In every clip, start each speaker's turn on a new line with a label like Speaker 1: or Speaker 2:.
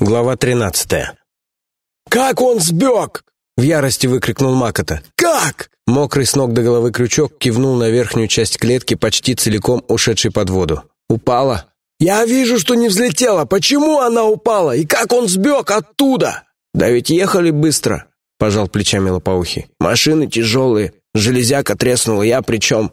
Speaker 1: Глава 13
Speaker 2: «Как он сбег?»
Speaker 1: — в ярости выкрикнул Макота.
Speaker 2: «Как?»
Speaker 1: Мокрый с ног до головы крючок кивнул на верхнюю часть клетки, почти целиком ушедшей под воду. «Упала?»
Speaker 2: «Я вижу, что не взлетела. Почему она упала? И как он сбег оттуда?»
Speaker 1: «Да ведь ехали быстро», — пожал плечами лопоухий. «Машины тяжелые. Железяка треснула, я при чем?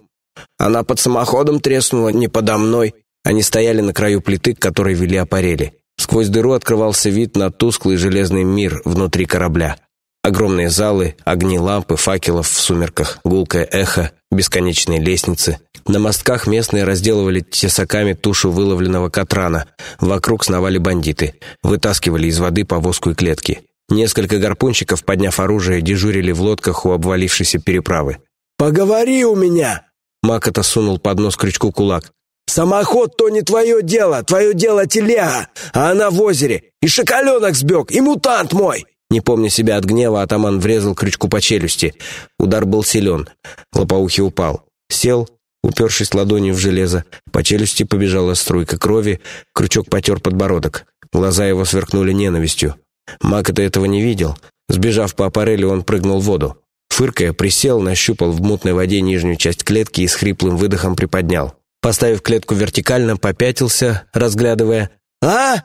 Speaker 1: Она под самоходом треснула, не подо мной». Они стояли на краю плиты, к которой вели аппарели. Сквозь дыру открывался вид на тусклый железный мир внутри корабля. Огромные залы, огни лампы, факелов в сумерках, гулкое эхо, бесконечные лестницы. На мостках местные разделывали тесаками тушу выловленного катрана. Вокруг сновали бандиты. Вытаскивали из воды повозку и клетки. Несколько гарпунщиков, подняв оружие, дежурили в лодках у обвалившейся переправы.
Speaker 2: «Поговори у меня!»
Speaker 1: Макота сунул под нос крючку кулак.
Speaker 2: Самоход то не твое дело, твое дело телега, а она в озере. И шоколенок сбег, и мутант мой!»
Speaker 1: Не помня себя от гнева, атаман врезал крючку по челюсти. Удар был силен. Лопоухий упал. Сел, упершись ладонью в железо. По челюсти побежала струйка крови, крючок потер подбородок. Глаза его сверкнули ненавистью. Мак-то этого не видел. Сбежав по аппарели, он прыгнул в воду. Фыркая, присел, нащупал в мутной воде нижнюю часть клетки и с хриплым выдохом приподнял. Поставив клетку вертикально, попятился, разглядывая.
Speaker 2: «А?»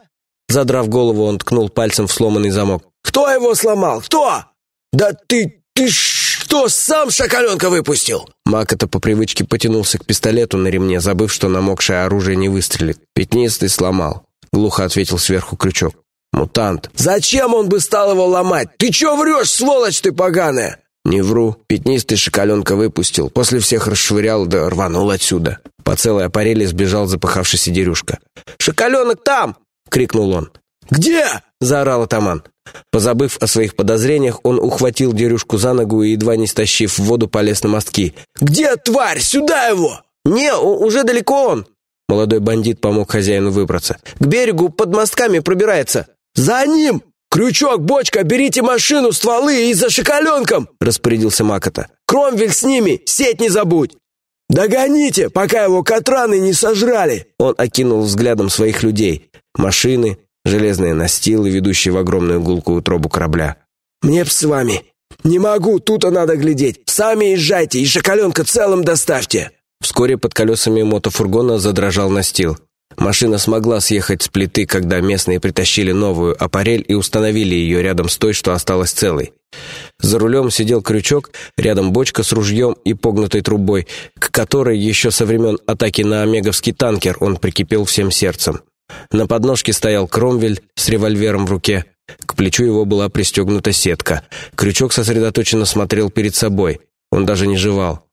Speaker 1: Задрав голову, он ткнул пальцем в сломанный замок.
Speaker 2: «Кто его сломал? Кто? Да ты... ты что, сам шоколенка выпустил?»
Speaker 1: Макота по привычке потянулся к пистолету на ремне, забыв, что намокшее оружие не выстрелит. «Пятнистый сломал», — глухо ответил сверху крючок. «Мутант».
Speaker 2: «Зачем он бы стал его ломать? Ты чё врешь, сволочь ты поганая?»
Speaker 1: «Не вру. Пятнистый шоколенка выпустил. После всех расшвырял да рванул отсюда». По целой аппарели сбежал запыхавшийся Дерюшка.
Speaker 2: «Шоколенок там!» — крикнул он.
Speaker 1: «Где?» — заорал атаман. Позабыв о своих подозрениях, он ухватил Дерюшку за ногу и, едва не стащив в воду, полез на мостки.
Speaker 2: «Где тварь? Сюда его!»
Speaker 1: «Не, уже далеко он!» Молодой бандит помог хозяину выбраться.
Speaker 2: «К берегу под мостками пробирается!» «За ним!» «Крючок, бочка, берите машину, стволы и за шоколенком!» — распорядился Макота. «Кромвель с ними, сеть не забудь!» «Догоните, пока его катраны не сожрали!»
Speaker 1: Он окинул взглядом своих людей. Машины, железные настилы, ведущие в огромную гулкую трубу корабля.
Speaker 2: «Мне б с вами! Не могу, тут-то надо глядеть! Сами езжайте и шоколенка целым доставьте!»
Speaker 1: Вскоре под колесами мотофургона задрожал настил. Машина смогла съехать с плиты, когда местные притащили новую аппарель и установили ее рядом с той, что осталась целой. За рулем сидел крючок, рядом бочка с ружьем и погнутой трубой, к которой еще со времен атаки на омеговский танкер он прикипел всем сердцем. На подножке стоял Кромвель с револьвером в руке. К плечу его была пристегнута сетка. Крючок сосредоточенно смотрел перед собой. Он даже не жевал.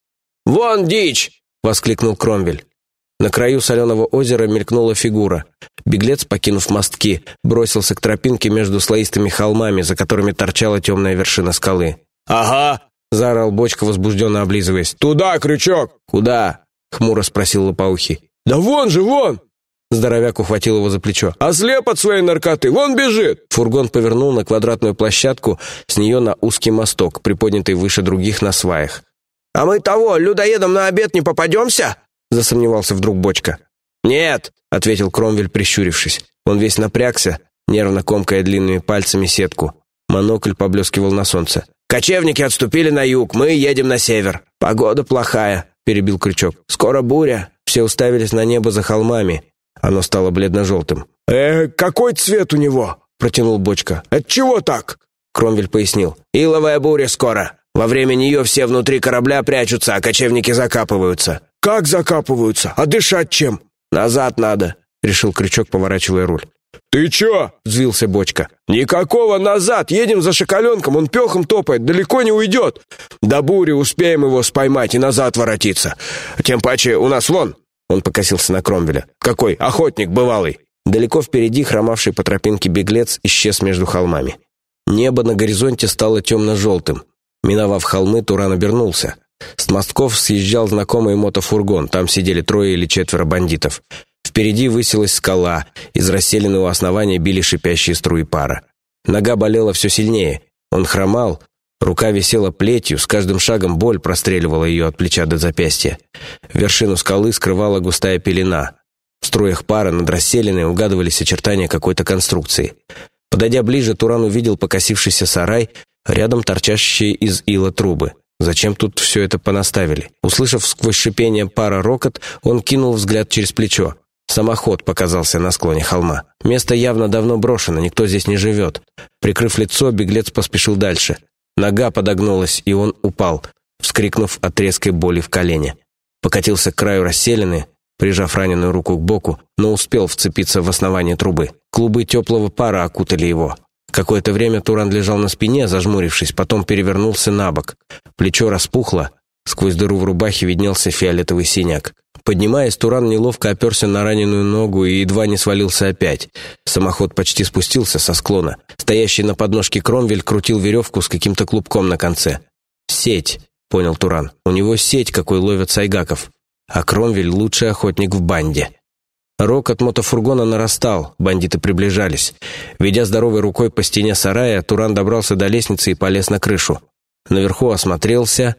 Speaker 2: «Вон дичь!» — воскликнул Кромвель.
Speaker 1: На краю соленого озера мелькнула фигура. Беглец, покинув мостки, бросился к тропинке между слоистыми холмами, за которыми торчала темная вершина скалы.
Speaker 2: «Ага!»
Speaker 1: — заорал Бочка, возбужденно облизываясь.
Speaker 2: «Туда, крючок!»
Speaker 1: «Куда?» — хмуро спросил Лопоухий.
Speaker 2: «Да вон же, вон!»
Speaker 1: Здоровяк ухватил его за плечо.
Speaker 2: «Ослеп от своей наркоты! Вон бежит!»
Speaker 1: Фургон повернул на квадратную площадку, с нее на узкий мосток, приподнятый выше других на сваях.
Speaker 2: «А мы того, людоедом на обед не попадемся?»
Speaker 1: Засомневался вдруг Бочка.
Speaker 2: «Нет», —
Speaker 1: ответил Кромвель, прищурившись. Он весь напрягся, нервно комкая длинными пальцами сетку. Монокль поблескивал на солнце.
Speaker 2: «Кочевники отступили на юг, мы едем на север. Погода плохая», — перебил Крючок. «Скоро буря».
Speaker 1: Все уставились на небо за холмами. Оно стало бледно-желтым.
Speaker 2: «Э, какой цвет у него?» — протянул Бочка. «Это чего так?»
Speaker 1: Кромвель пояснил.
Speaker 2: «Иловая буря скоро. Во время нее все внутри корабля прячутся, а кочевники закапываются. «Как закапываются? А дышать чем?»
Speaker 1: «Назад надо», — решил Крючок, поворачивая руль.
Speaker 2: «Ты чё?» — взвился Бочка. «Никакого назад! Едем за шоколенком, он пехом топает, далеко не уйдет. До бури успеем его споймать и назад воротиться. Тем паче у нас вон...» Он покосился на Кромвеля. «Какой охотник бывалый!»
Speaker 1: Далеко впереди хромавший по тропинке беглец исчез между холмами. Небо на горизонте стало темно-желтым. Миновав холмы, Туран обернулся. С мостков съезжал знакомый мотофургон, там сидели трое или четверо бандитов. Впереди высилась скала, из расселенного основания били шипящие струи пара. Нога болела все сильнее, он хромал, рука висела плетью, с каждым шагом боль простреливала ее от плеча до запястья. Вершину скалы скрывала густая пелена. В струях пара над расселенной угадывались очертания какой-то конструкции. Подойдя ближе, Туран увидел покосившийся сарай, рядом торчащие из ила трубы. Зачем тут все это понаставили? Услышав сквозь шипение пара рокот, он кинул взгляд через плечо. Самоход показался на склоне холма. Место явно давно брошено, никто здесь не живет. Прикрыв лицо, беглец поспешил дальше. Нога подогнулась, и он упал, вскрикнув от резкой боли в колене. Покатился к краю расселены, прижав раненую руку к боку, но успел вцепиться в основание трубы. Клубы теплого пара окутали его. Какое-то время Туран лежал на спине, зажмурившись, потом перевернулся на бок. Плечо распухло, сквозь дыру в рубахе виднелся фиолетовый синяк. Поднимаясь, Туран неловко оперся на раненую ногу и едва не свалился опять. Самоход почти спустился со склона. Стоящий на подножке Кромвель крутил веревку с каким-то клубком на конце. «Сеть», — понял Туран. «У него сеть, какой ловят сайгаков. А Кромвель — лучший охотник в банде». Рок от мотофургона нарастал, бандиты приближались. Ведя здоровой рукой по стене сарая, Туран добрался до лестницы и полез на крышу. Наверху осмотрелся.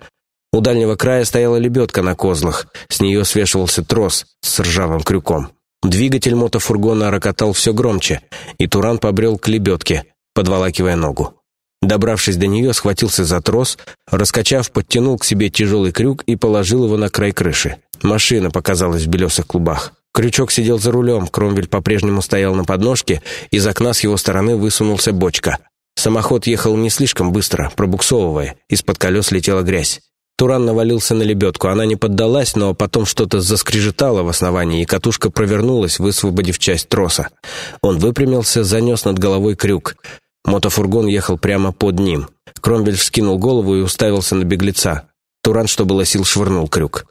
Speaker 1: У дальнего края стояла лебедка на козлах. С нее свешивался трос с ржавым крюком. Двигатель мотофургона рокотал все громче, и Туран побрел к лебедке, подволакивая ногу. Добравшись до нее, схватился за трос, раскачав, подтянул к себе тяжелый крюк и положил его на край крыши. Машина показалась в белесых клубах. Крючок сидел за рулем, Кромвель по-прежнему стоял на подножке, из окна с его стороны высунулся бочка. Самоход ехал не слишком быстро, пробуксовывая, из-под колес летела грязь. Туран навалился на лебедку, она не поддалась, но потом что-то заскрежетало в основании, и катушка провернулась, высвободив часть троса. Он выпрямился, занес над головой крюк. Мотофургон ехал прямо под ним. Кромвель вскинул голову и уставился на беглеца. Туран, что было сил, швырнул крюк.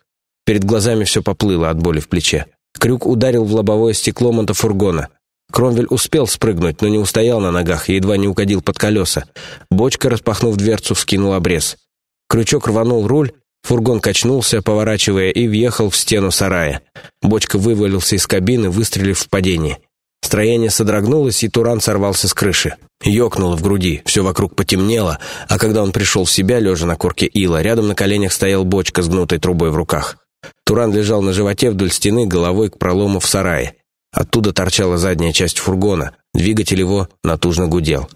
Speaker 1: Перед глазами все поплыло от боли в плече. Крюк ударил в лобовое стекло мотофургона. Кромвель успел спрыгнуть, но не устоял на ногах и едва не угодил под колеса. Бочка, распахнув дверцу, вскинул обрез. Крючок рванул руль, фургон качнулся, поворачивая, и въехал в стену сарая. Бочка вывалился из кабины, выстрелив в падении. Строение содрогнулось, и Туран сорвался с крыши. Ёкнуло в груди, все вокруг потемнело, а когда он пришел в себя, лежа на корке ила, рядом на коленях стоял бочка с гнутой трубой в руках. Туран лежал на животе вдоль стены, головой к пролому в сарае. Оттуда торчала задняя часть фургона. Двигатель его натужно гудел.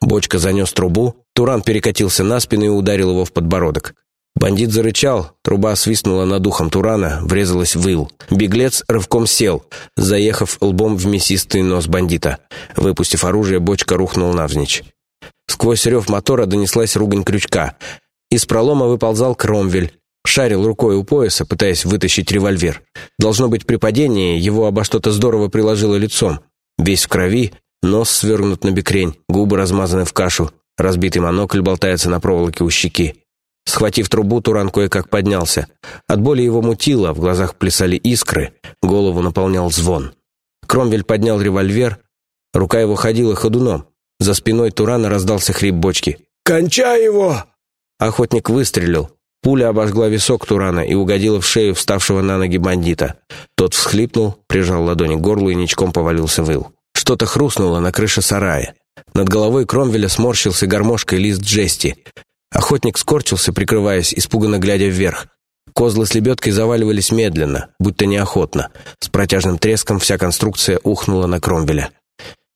Speaker 1: Бочка занес трубу. Туран перекатился на спину и ударил его в подбородок. Бандит зарычал, труба свистнула над ухом Турана, врезалась в ил. Беглец рывком сел, заехав лбом в мясистый нос бандита. Выпустив оружие, бочка рухнул навзничь. Сквозь рев мотора донеслась ругань крючка. Из пролома выползал Кромвель, Шарил рукой у пояса, пытаясь вытащить револьвер. Должно быть, при падении его обо что-то здорово приложило лицом. Весь в крови, нос свернут на бекрень, губы размазаны в кашу, разбитый монокль болтается на проволоке у щеки. Схватив трубу, Туран кое-как поднялся. От боли его мутило, в глазах плясали искры, голову наполнял звон. Кромвель поднял револьвер, рука его ходила ходуном. За спиной Турана раздался хрип бочки. «Кончай его!» Охотник выстрелил. Пуля обожгла висок Турана и угодила в шею вставшего на ноги бандита. Тот всхлипнул, прижал ладони к горлу и ничком повалился в ил. Что-то хрустнуло на крыше сарая. Над головой Кромвеля сморщился гармошкой лист джести. Охотник скорчился, прикрываясь, испуганно глядя вверх. Козлы с лебедкой заваливались медленно, будто неохотно. С протяжным треском вся конструкция ухнула на Кромвеля.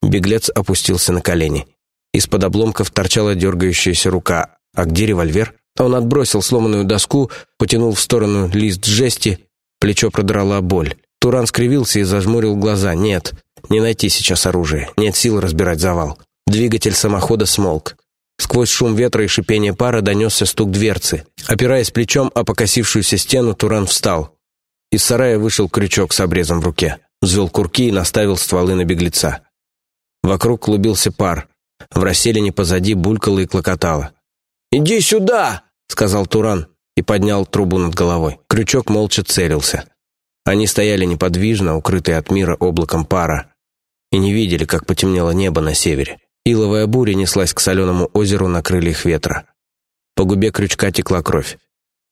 Speaker 1: Беглец опустился на колени. Из-под обломков торчала дергающаяся рука. А где револьвер? Он отбросил сломанную доску, потянул в сторону лист жести, плечо продрала боль. Туран скривился и зажмурил глаза. «Нет, не найти сейчас оружие, нет сил разбирать завал». Двигатель самохода смолк. Сквозь шум ветра и шипение пара донесся стук дверцы. Опираясь плечом о покосившуюся стену, Туран встал. Из сарая вышел крючок с обрезом в руке. Взвел курки и наставил стволы на беглеца. Вокруг клубился пар. В расселине позади булькало и клокотало. «Иди сюда!» — сказал Туран и поднял трубу над головой. Крючок молча целился. Они стояли неподвижно, укрытые от мира облаком пара, и не видели, как потемнело небо на севере. Иловая буря неслась к соленому озеру на крыльях ветра. По губе крючка текла кровь.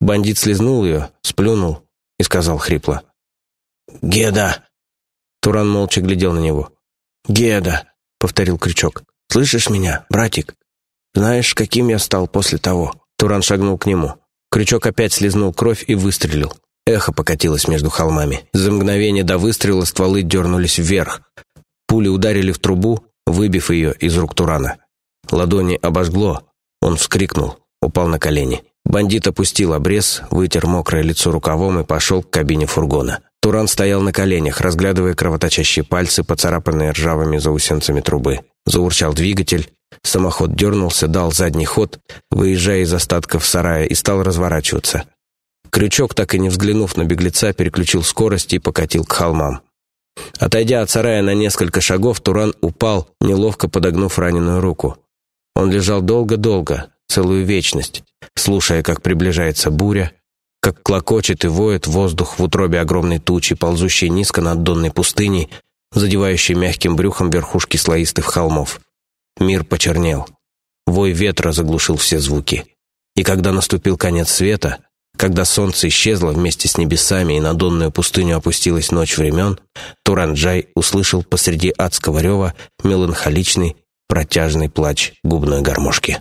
Speaker 1: Бандит слезнул ее, сплюнул и сказал хрипло. «Геда!» Туран молча глядел на него. «Геда!» — повторил крючок. «Слышишь меня, братик?» Знаешь, каким я стал после того?» Туран шагнул к нему. Крючок опять слезнул кровь и выстрелил. Эхо покатилось между холмами. За мгновение до выстрела стволы дернулись вверх. Пули ударили в трубу, выбив ее из рук Турана. Ладони обожгло, он вскрикнул, упал на колени. Бандит опустил обрез, вытер мокрое лицо рукавом и пошел к кабине фургона. Туран стоял на коленях, разглядывая кровоточащие пальцы, поцарапанные ржавыми заусенцами трубы. Заурчал двигатель, самоход дернулся, дал задний ход, выезжая из остатков сарая, и стал разворачиваться. Крючок, так и не взглянув на беглеца, переключил скорость и покатил к холмам. Отойдя от сарая на несколько шагов, Туран упал, неловко подогнув раненую руку. Он лежал долго-долго, целую вечность, слушая, как приближается буря, как клокочет и воет воздух в утробе огромной тучи, ползущей низко над донной пустыней, задевающей мягким брюхом верхушки слоистых холмов. Мир почернел. Вой ветра заглушил все звуки. И когда наступил конец света, когда солнце исчезло вместе с небесами и на донную пустыню опустилась ночь времен, Туранджай услышал посреди адского рева меланхоличный, протяжный плач губной гармошки.